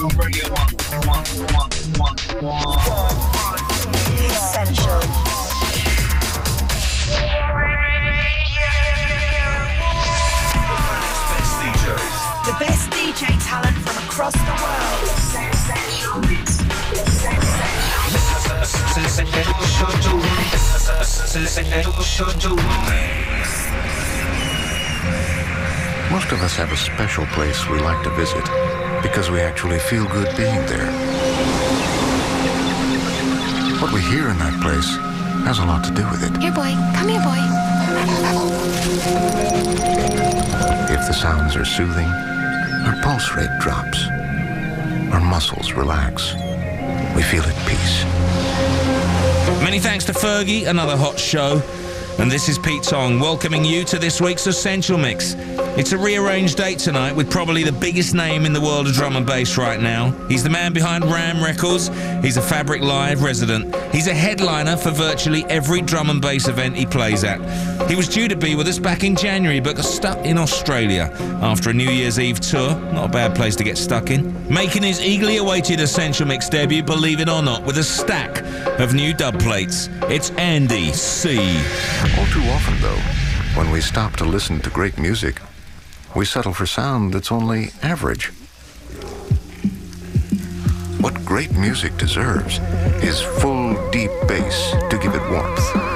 Radio one, one, one, one, one. Essential. The best DJ talent from across the world. Essential. Essential. Essential. Essential. Essential. Most of us have a special place we like to visit because we actually feel good being there. What we hear in that place has a lot to do with it. Here, boy. Come here, boy. If the sounds are soothing, our pulse rate drops, our muscles relax, we feel at peace. Many thanks to Fergie, another hot show. And this is Pete Tong welcoming you to this week's Essential Mix. It's a rearranged date tonight with probably the biggest name in the world of drum and bass right now. He's the man behind Ram Records. He's a Fabric Live resident. He's a headliner for virtually every drum and bass event he plays at. He was due to be with us back in January, but got stuck in Australia after a New Year's Eve tour. Not a bad place to get stuck in. Making his eagerly awaited Essential Mix debut, believe it or not, with a stack of new dub plates. It's Andy C. All too often, though, when we stop to listen to great music, we settle for sound that's only average. What great music deserves is full, deep bass to give it warmth.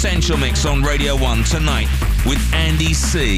Essential Mix on Radio 1 tonight with Andy C.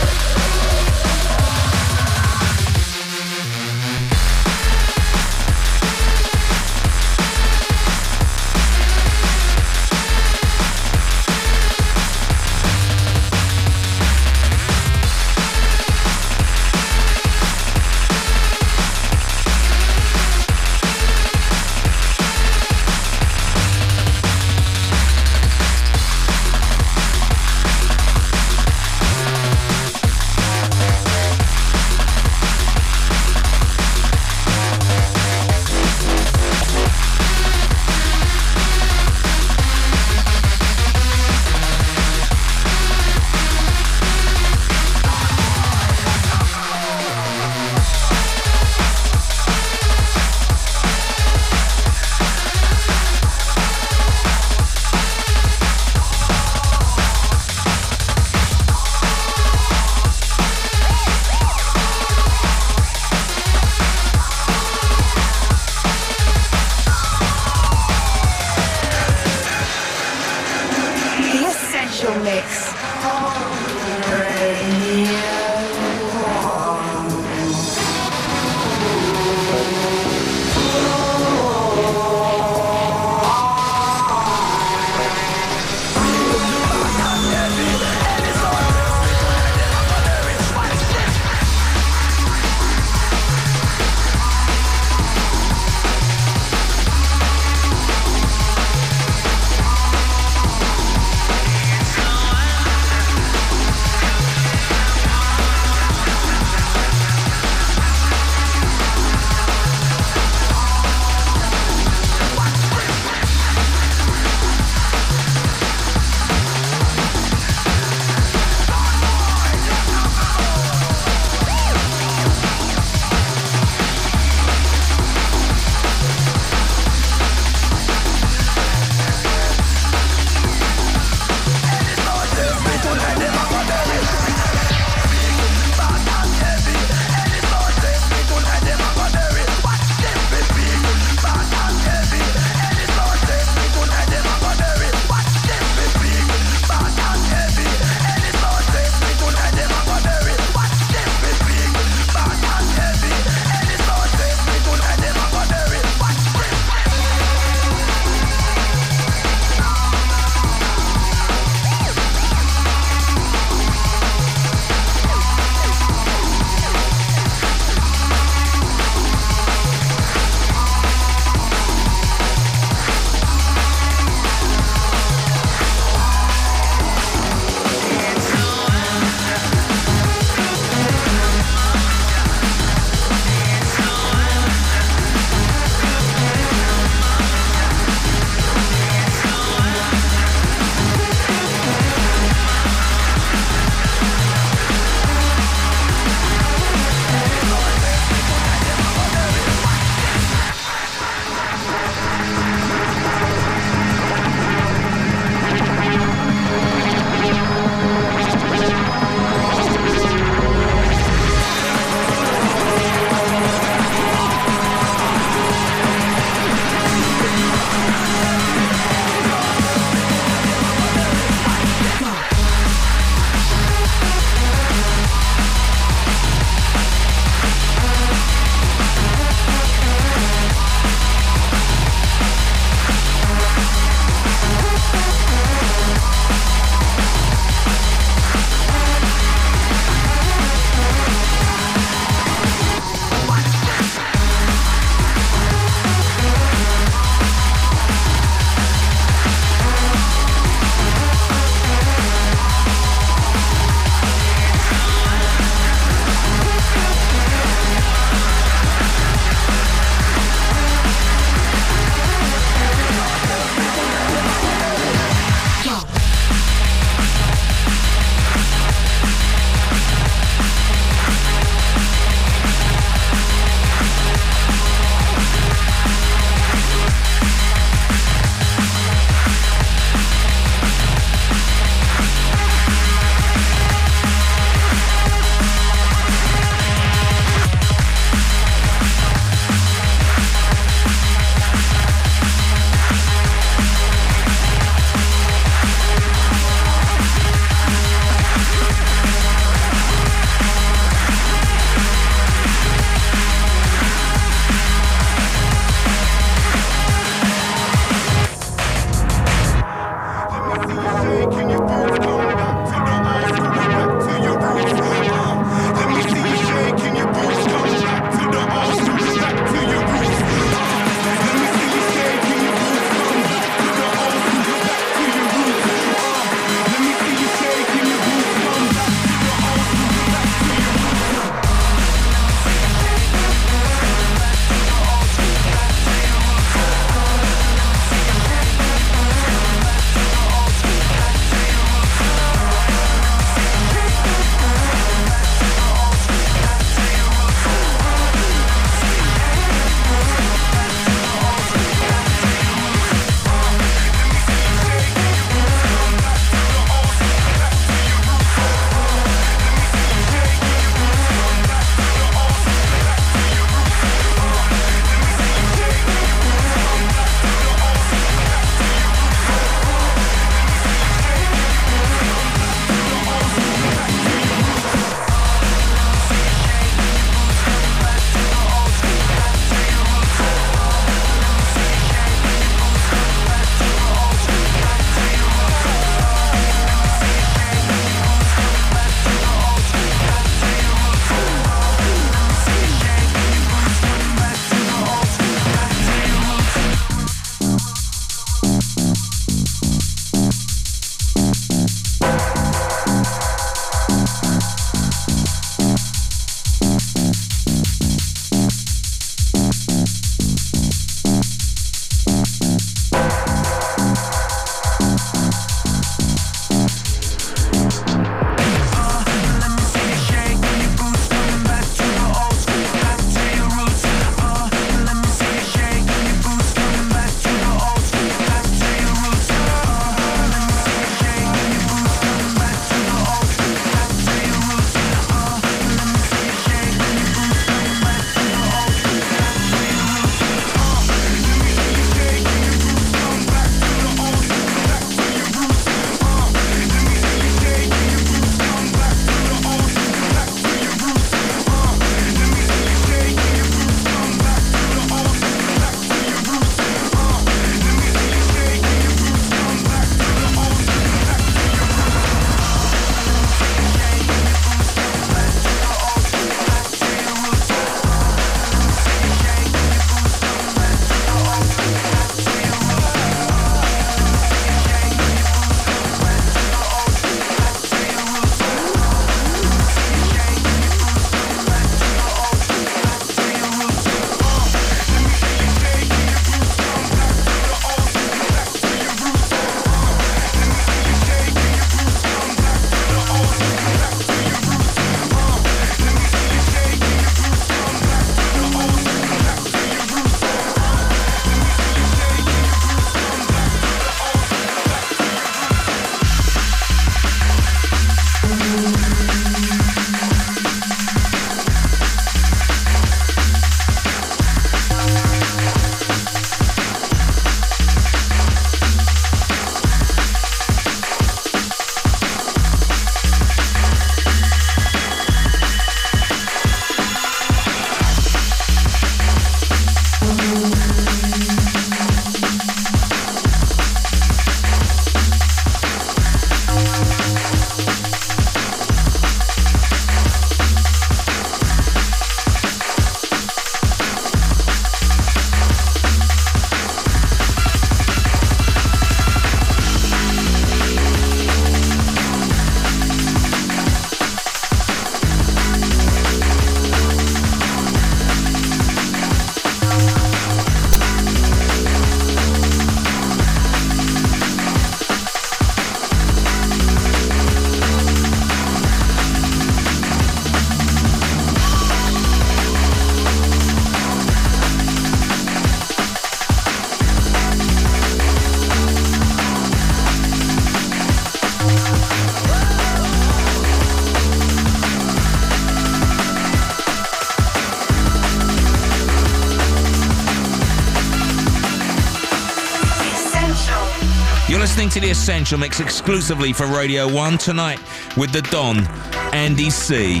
the Essential Mix exclusively for Radio 1 tonight with the Don, Andy C.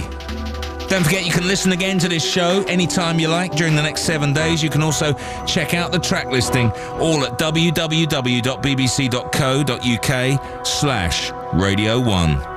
Don't forget you can listen again to this show anytime you like during the next seven days. You can also check out the track listing all at www.bbc.co.uk slash Radio 1.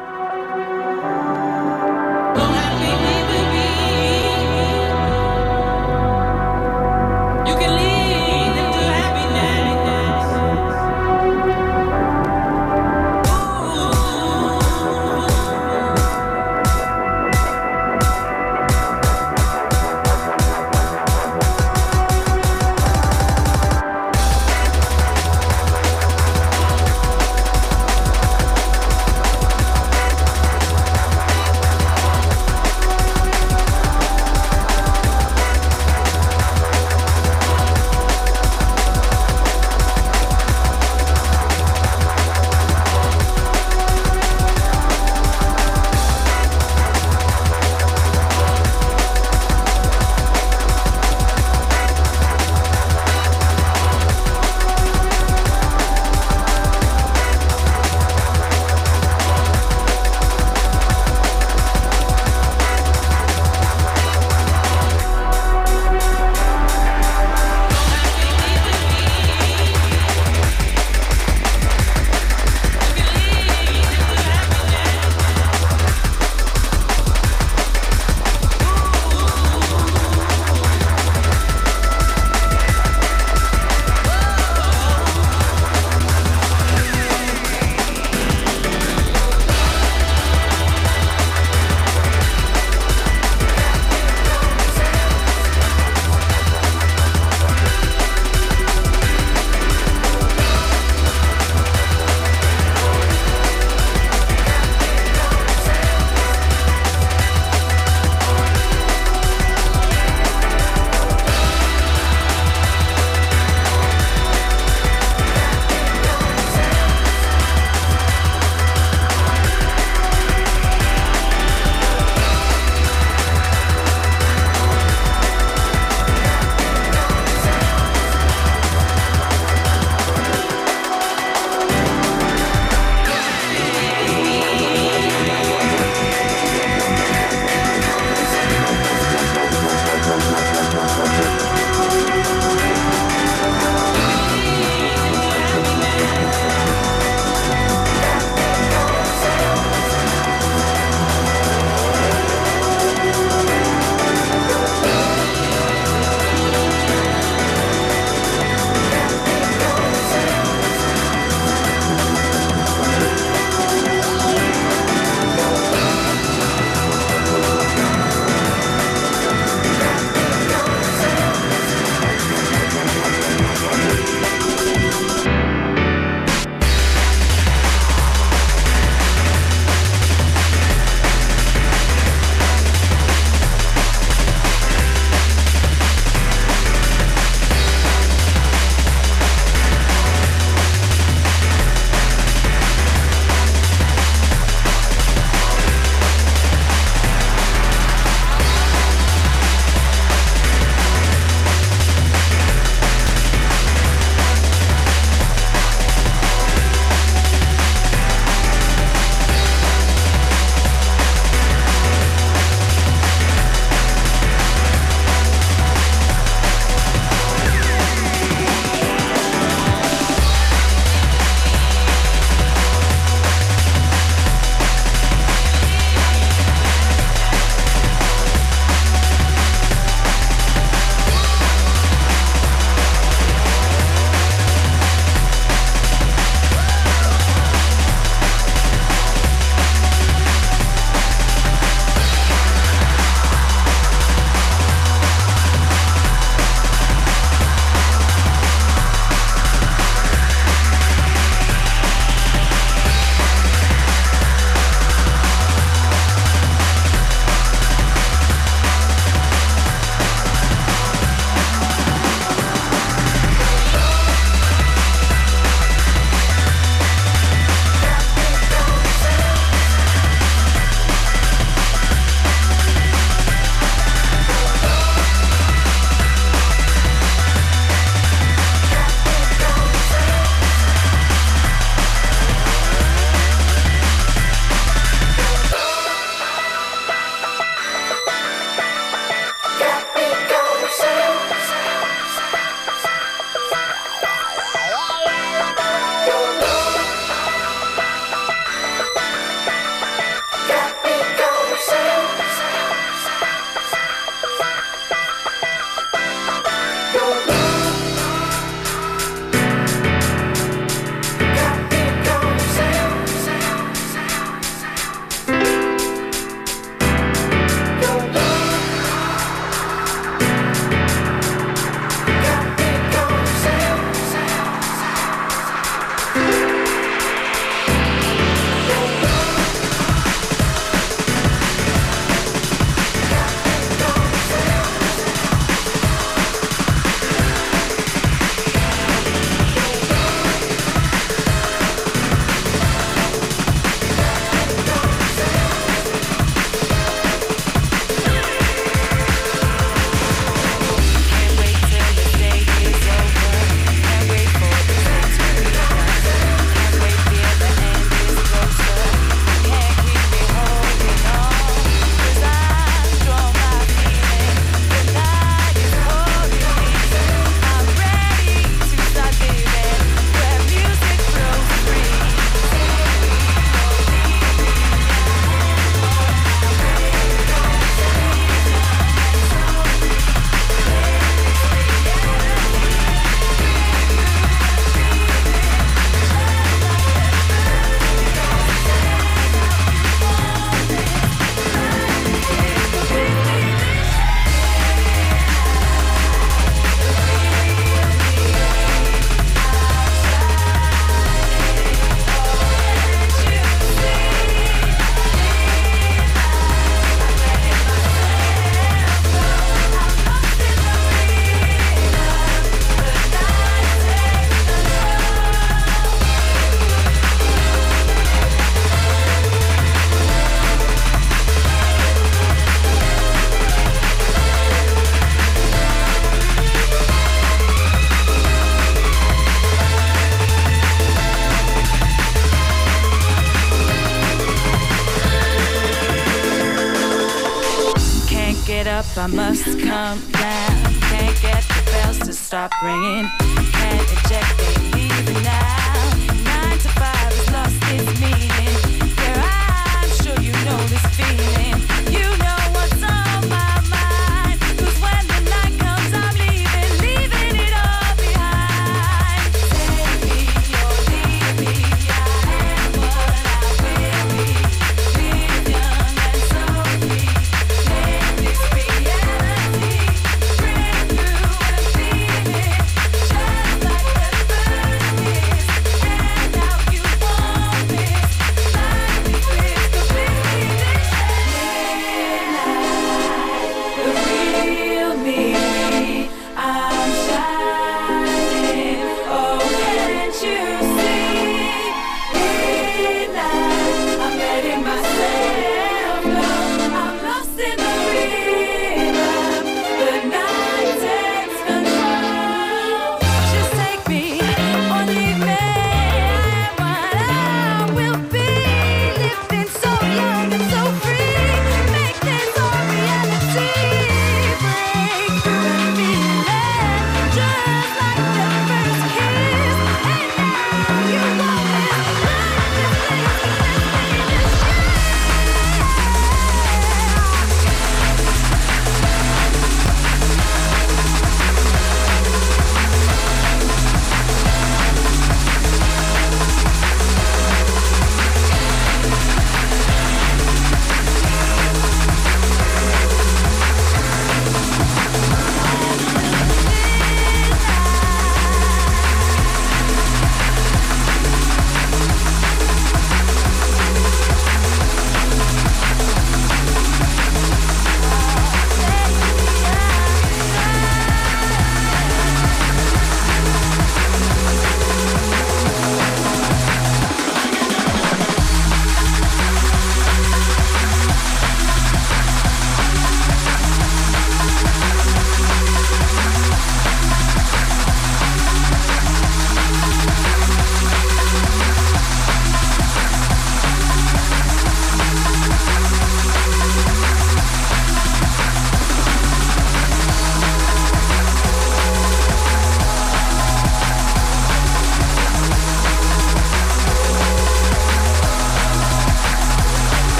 Get up, I must come down. Can't get the bells to stop ringing. Can't eject, they leaving now. Nine to five has lost its meaning. Yeah, I'm sure you know this feeling.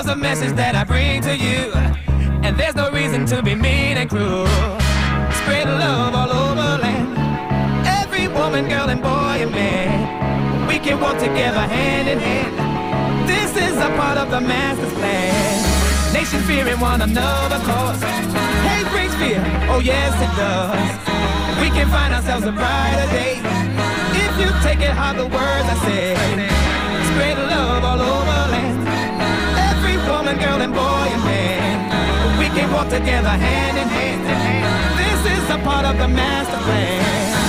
Love's a message that I bring to you. And there's no reason to be mean and cruel. Spread love all over land. Every woman, girl, and boy and man. We can walk together hand in hand. This is a part of the master's plan. Nation fearing one another cause. Hate brings fear, oh yes it does. We can find ourselves a brighter day. If you take it hard, the words I say. Spread love all over woman, girl, and boy and man. We can walk together hand in hand. This is a part of the master plan.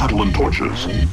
acetylene torches.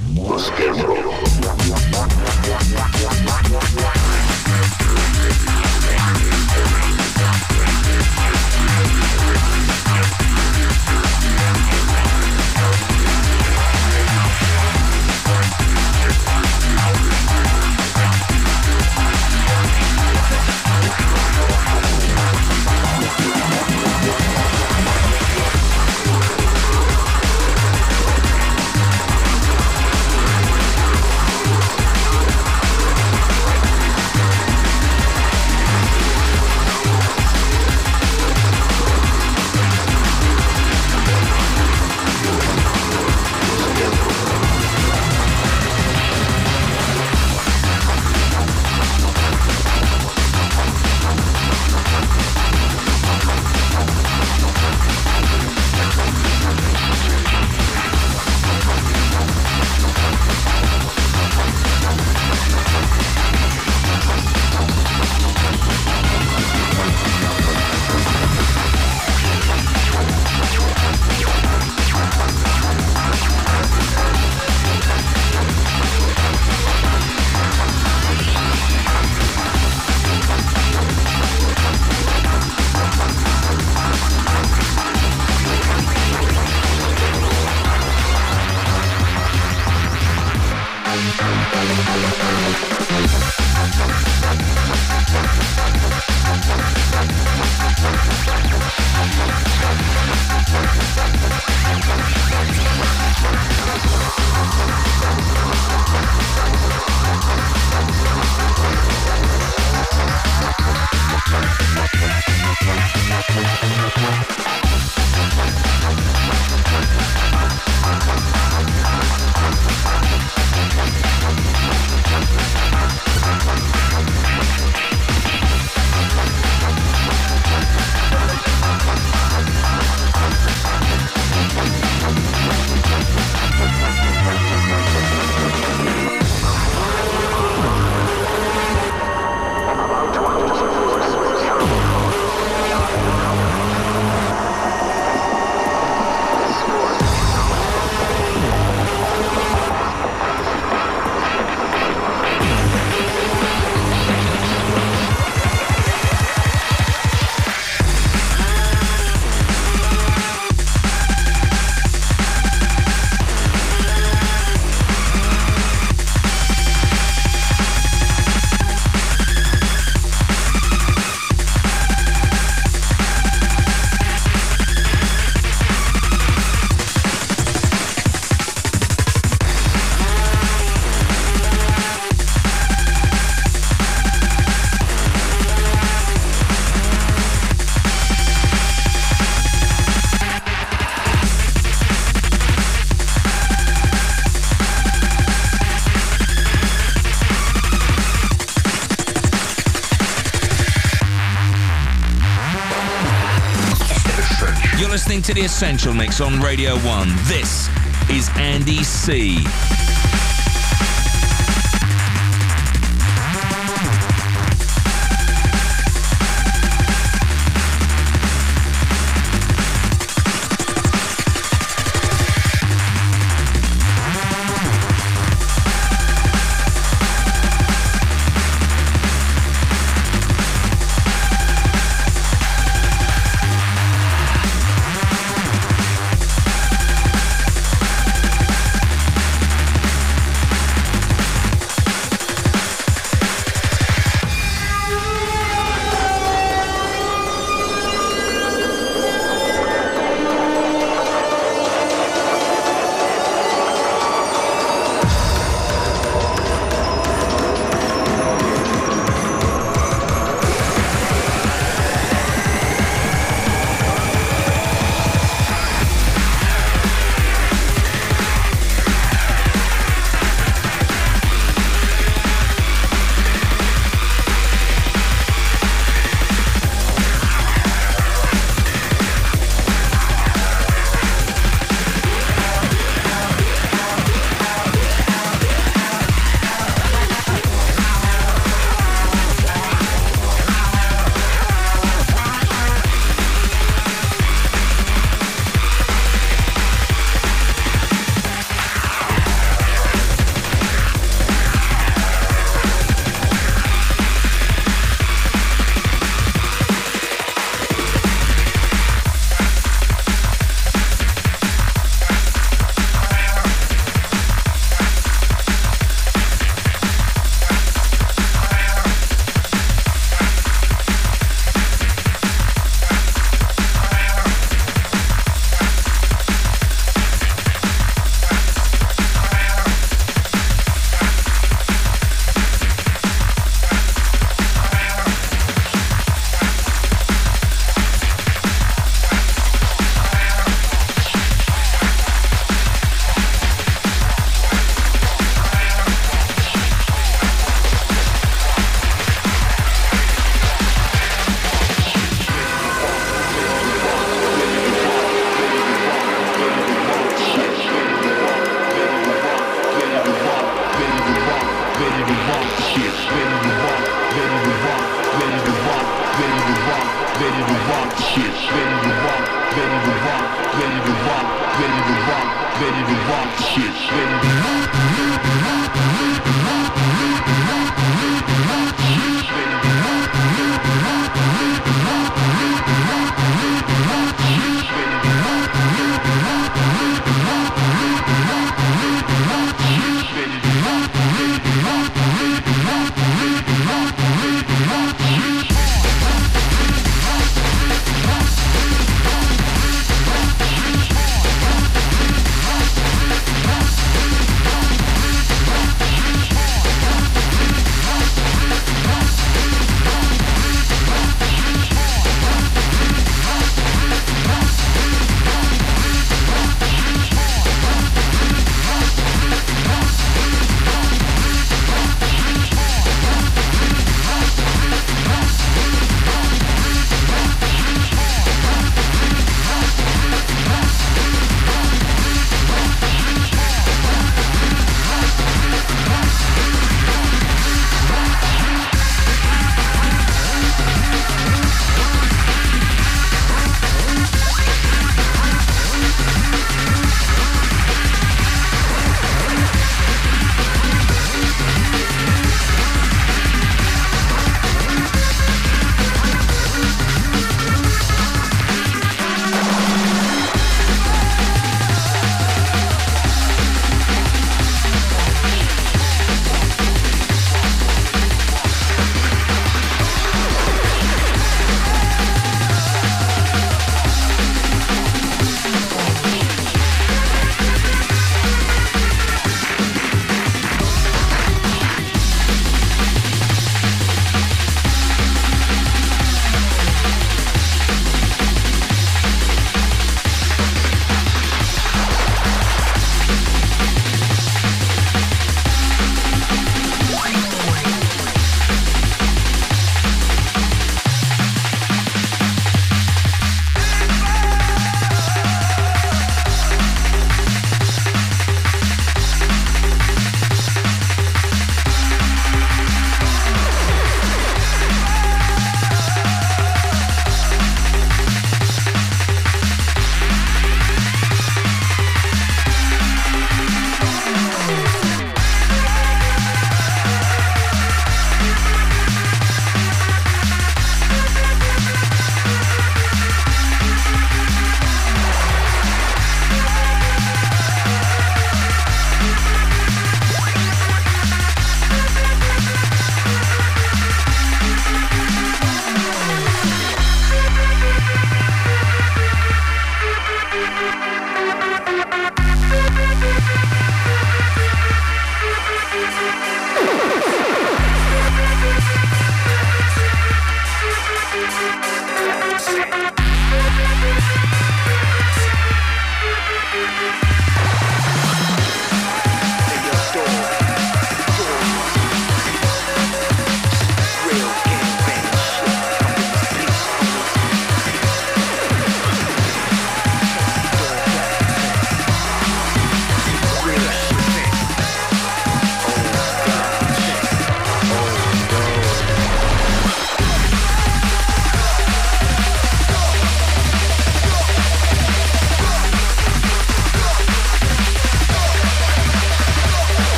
Essential Mix on Radio 1. This is Andy C.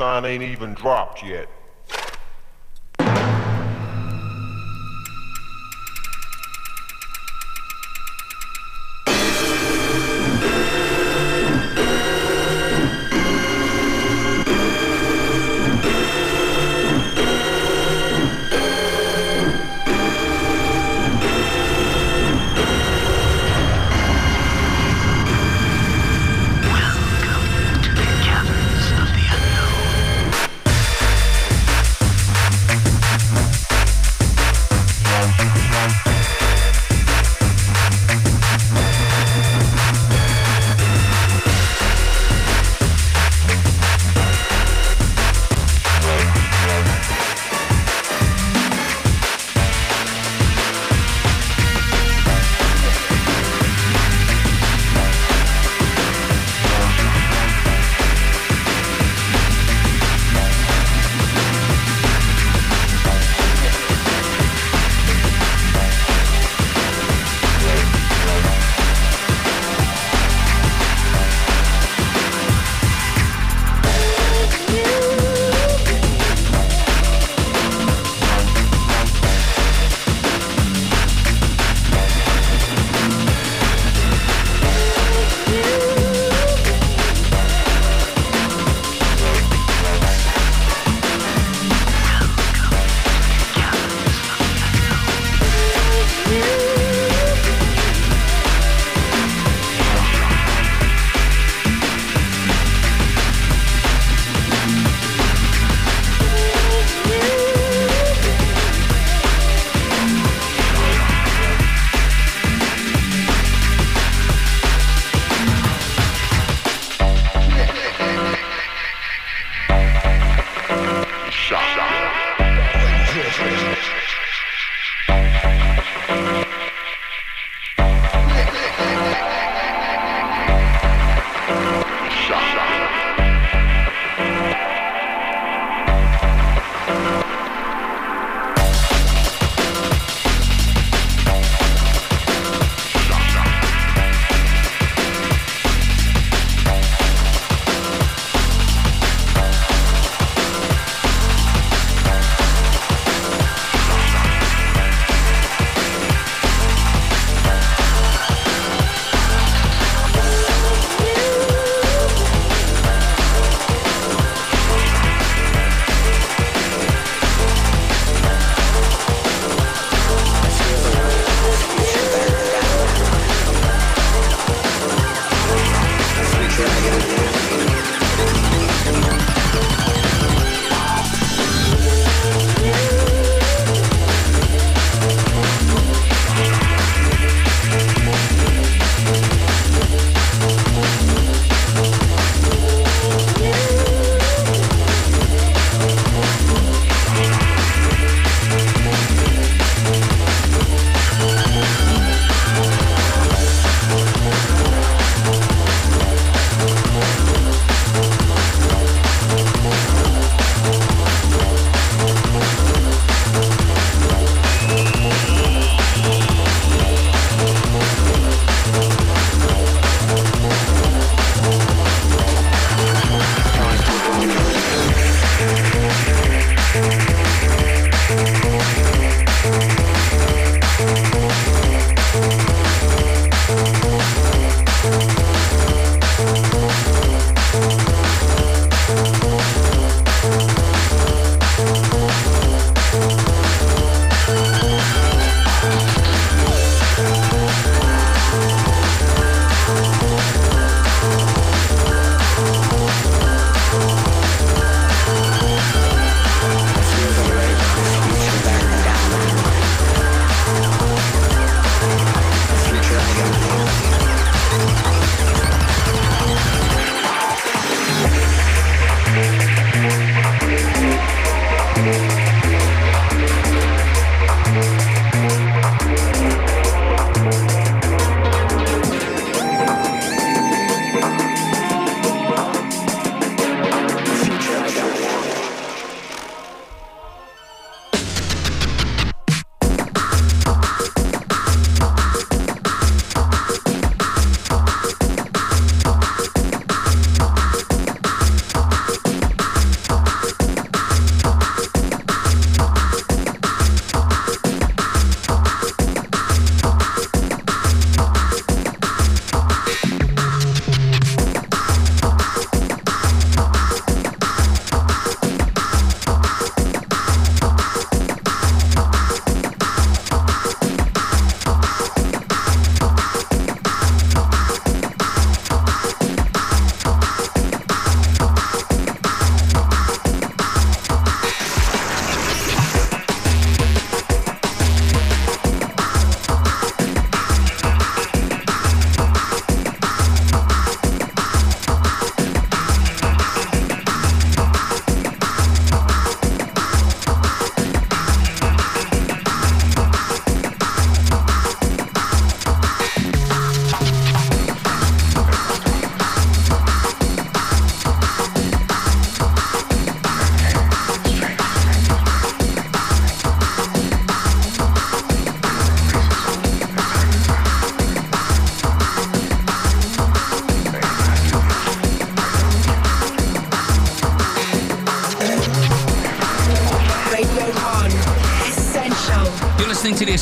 Line ain't even dropped yet.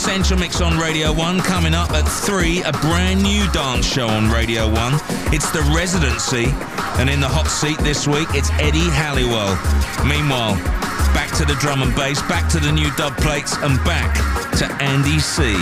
Essential Mix on Radio 1. Coming up at 3, a brand new dance show on Radio 1. It's The Residency. And in the hot seat this week, it's Eddie Halliwell. Meanwhile, back to the drum and bass, back to the new dub plates, and back to Andy C.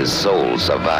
his soul survived.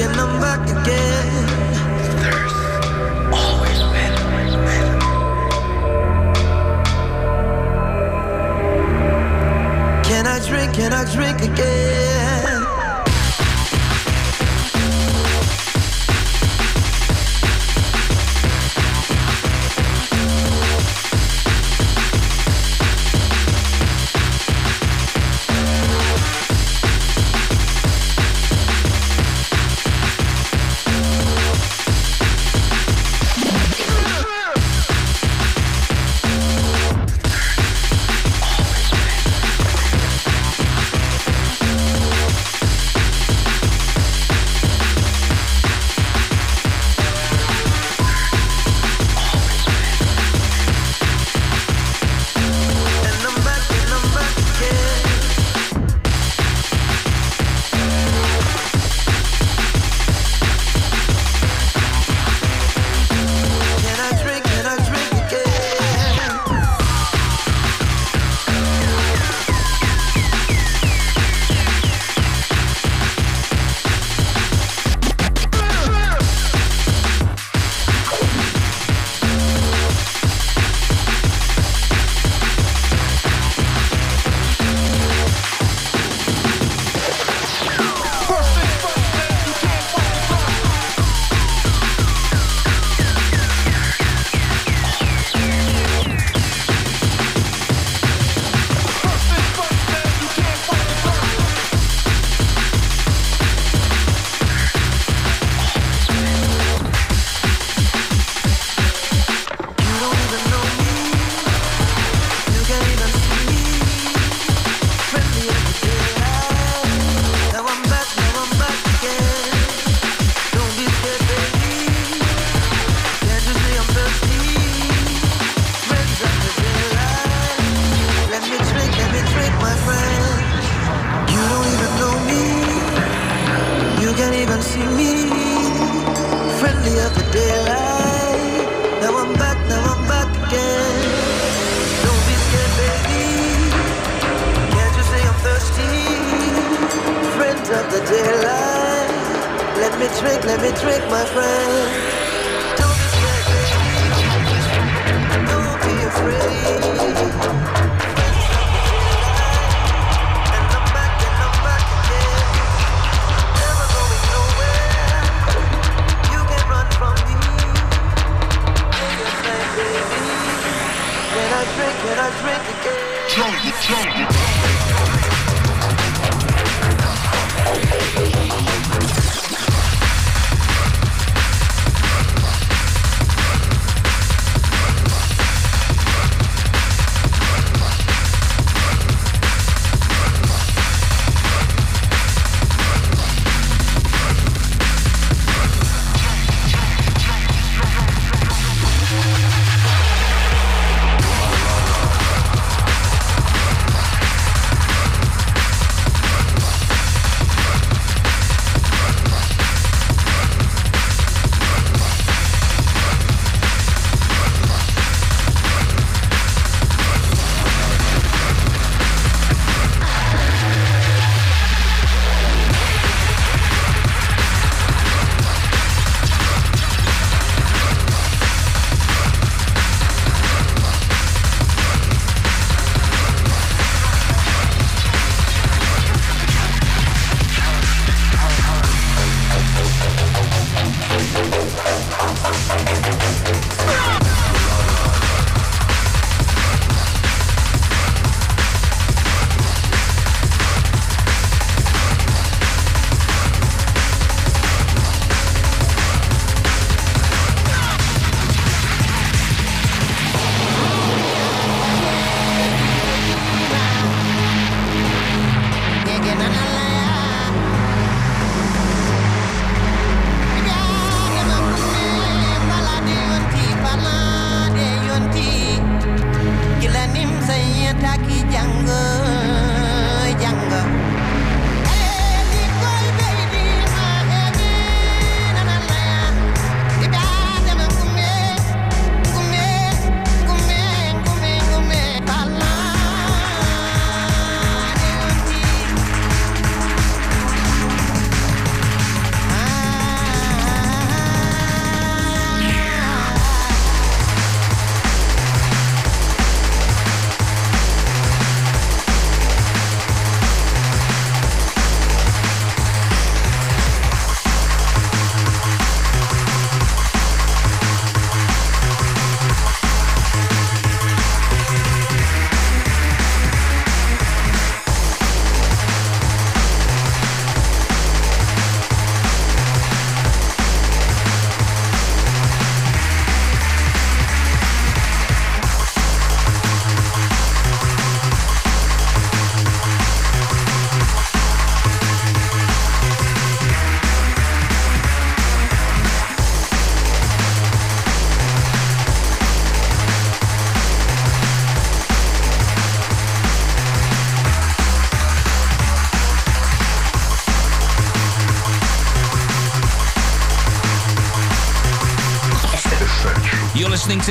and I'm back again. Can I drink? Can I drink again?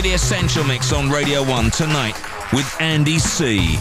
The Essential Mix on Radio 1 tonight with Andy C.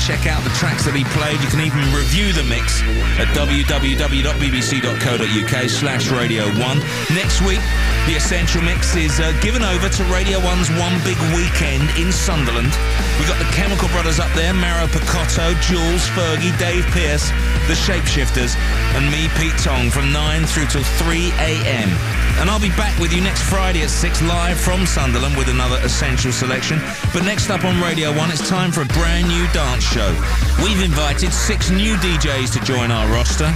check out the tracks that he played. You can even review the mix at www.bbc.co.uk slash Radio 1. Next week, the Essential Mix is uh, given over to Radio 1's One Big Weekend in Sunderland. We've got the Chemical Brothers up there, Mauro Picotto, Jules, Fergie, Dave Pearce, the Shapeshifters, and me, Pete Tong, from 9 through till 3 a.m. And I'll be back with you next Friday at 6 live from Sunderland with another Essential selection. But next up on Radio 1, it's time for a brand new dance show. We've invited six new DJs to join our roster.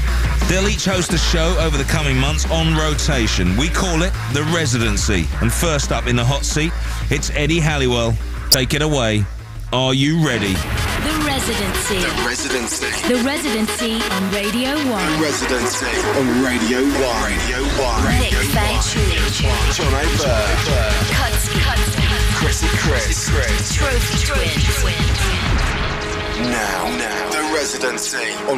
They'll each host a show over the coming months on rotation. We call it The Residency. And first up in the hot seat, it's Eddie Halliwell. Take it away. Are you ready? The Residency. The Residency. The Residency on Radio 1. The Residency on Radio 1. Radio 1. Nick Fairtree. Jono Burke. Kutski. Chrissy Chris. Trophy Twins. Now, now. The Residency on